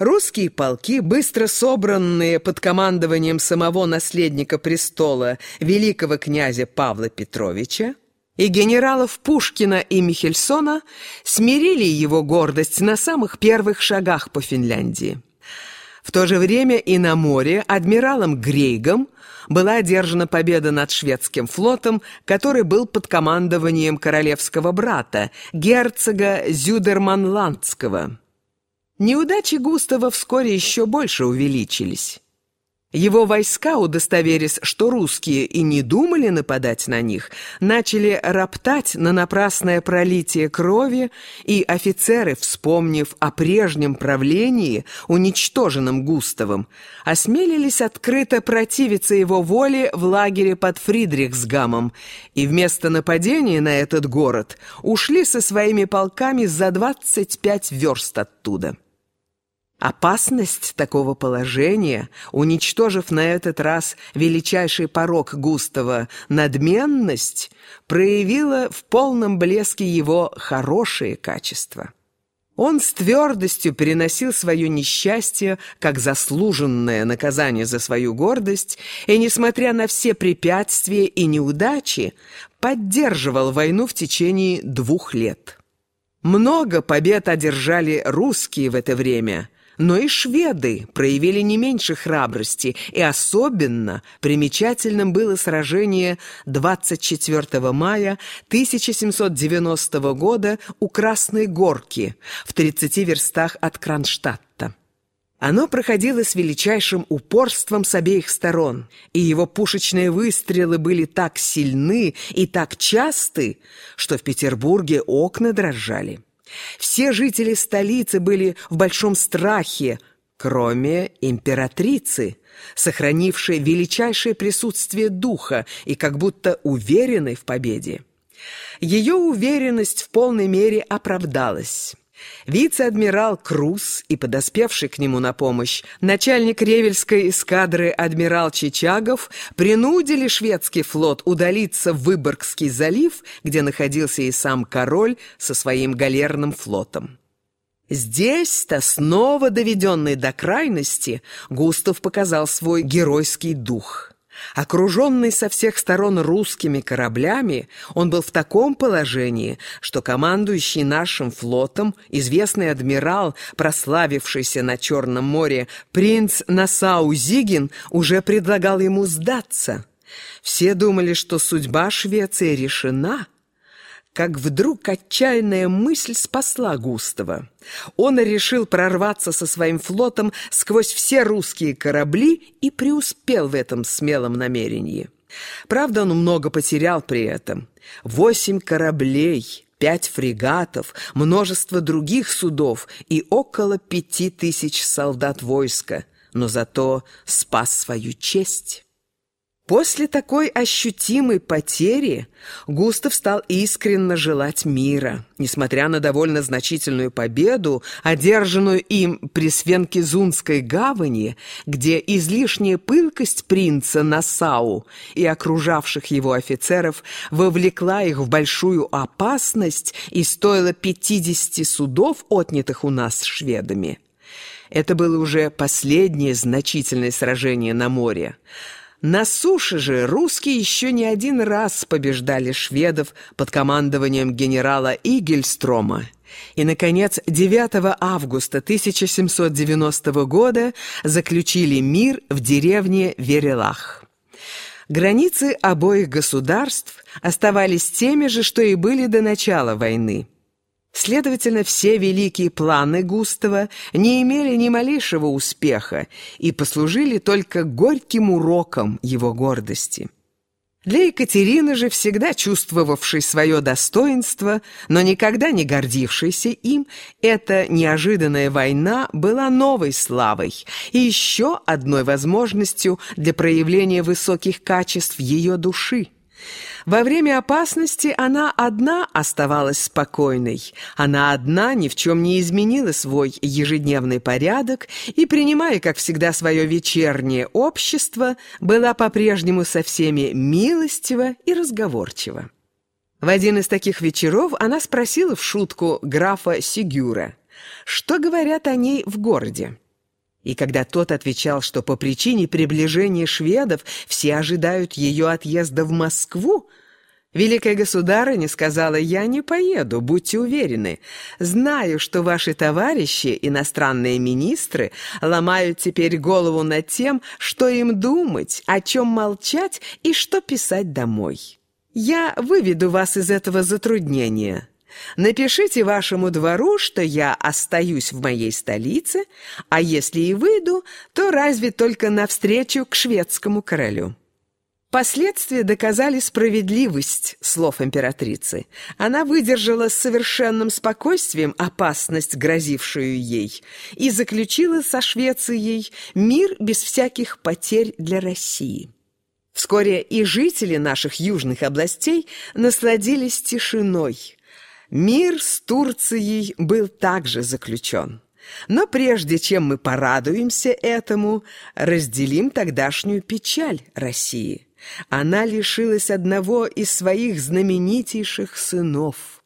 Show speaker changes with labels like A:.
A: Русские полки, быстро собранные под командованием самого наследника престола, великого князя Павла Петровича, и генералов Пушкина и Михельсона смирили его гордость на самых первых шагах по Финляндии. В то же время и на море адмиралом Грейгом была одержана победа над шведским флотом, который был под командованием королевского брата, герцога Зюдерманландского. Неудачи Густава вскоре еще больше увеличились. Его войска, удостоверясь, что русские и не думали нападать на них, начали роптать на напрасное пролитие крови, и офицеры, вспомнив о прежнем правлении, уничтоженном Густавом, осмелились открыто противиться его воле в лагере под Фридрихсгамом, и вместо нападения на этот город ушли со своими полками за 25 верст оттуда. Опасность такого положения, уничтожив на этот раз величайший порог Густава надменность, проявила в полном блеске его хорошие качества. Он с твердостью переносил свое несчастье как заслуженное наказание за свою гордость и, несмотря на все препятствия и неудачи, поддерживал войну в течение двух лет. Много побед одержали русские в это время – но и шведы проявили не меньше храбрости, и особенно примечательным было сражение 24 мая 1790 года у Красной Горки в 30 верстах от Кронштадта. Оно проходило с величайшим упорством с обеих сторон, и его пушечные выстрелы были так сильны и так часты, что в Петербурге окна дрожали. Все жители столицы были в большом страхе, кроме императрицы, сохранившей величайшее присутствие духа и как будто уверенной в победе. Ее уверенность в полной мере оправдалась. Вице-адмирал Круз и подоспевший к нему на помощь начальник Ревельской эскадры адмирал Чичагов принудили шведский флот удалиться в Выборгский залив, где находился и сам король со своим галерным флотом. Здесь-то, снова доведенный до крайности, Густав показал свой геройский дух – Окруженный со всех сторон русскими кораблями, он был в таком положении, что командующий нашим флотом, известный адмирал, прославившийся на Черном море, принц Насау Зигин, уже предлагал ему сдаться. Все думали, что судьба Швеции решена – как вдруг отчаянная мысль спасла Густава. Он решил прорваться со своим флотом сквозь все русские корабли и преуспел в этом смелом намерении. Правда, он много потерял при этом. Восемь кораблей, пять фрегатов, множество других судов и около пяти тысяч солдат войска, но зато спас свою честь. После такой ощутимой потери Густав стал искренне желать мира. Несмотря на довольно значительную победу, одержанную им при Свенкизунской гавани, где излишняя пылкость принца Насау и окружавших его офицеров вовлекла их в большую опасность и стоила 50 судов, отнятых у нас шведами. Это было уже последнее значительное сражение на море. На суше же русские еще не один раз побеждали шведов под командованием генерала Игельстрома. И, наконец, 9 августа 1790 года заключили мир в деревне Верелах. Границы обоих государств оставались теми же, что и были до начала войны. Следовательно, все великие планы Густава не имели ни малейшего успеха и послужили только горьким уроком его гордости. Для Екатерины же, всегда чувствовавшей свое достоинство, но никогда не гордившейся им, эта неожиданная война была новой славой и еще одной возможностью для проявления высоких качеств ее души. Во время опасности она одна оставалась спокойной. Она одна ни в чем не изменила свой ежедневный порядок и, принимая, как всегда, свое вечернее общество, была по-прежнему со всеми милостива и разговорчива. В один из таких вечеров она спросила в шутку графа Сигюра, что говорят о ней в городе. И когда тот отвечал, что по причине приближения шведов все ожидают ее отъезда в Москву, Великая государыня сказала, «Я не поеду, будьте уверены. Знаю, что ваши товарищи, иностранные министры, ломают теперь голову над тем, что им думать, о чем молчать и что писать домой. Я выведу вас из этого затруднения». Напишите вашему двору, что я остаюсь в моей столице, а если и выйду, то разве только навстречу к шведскому королю». Последствия доказали справедливость слов императрицы. Она выдержала с совершенным спокойствием опасность, грозившую ей, и заключила со Швецией мир без всяких потерь для России. Вскоре и жители наших южных областей насладились тишиной – Мир с Турцией был также заключен. Но прежде чем мы порадуемся этому, разделим тогдашнюю печаль России. Она лишилась одного из своих знаменитейших сынов –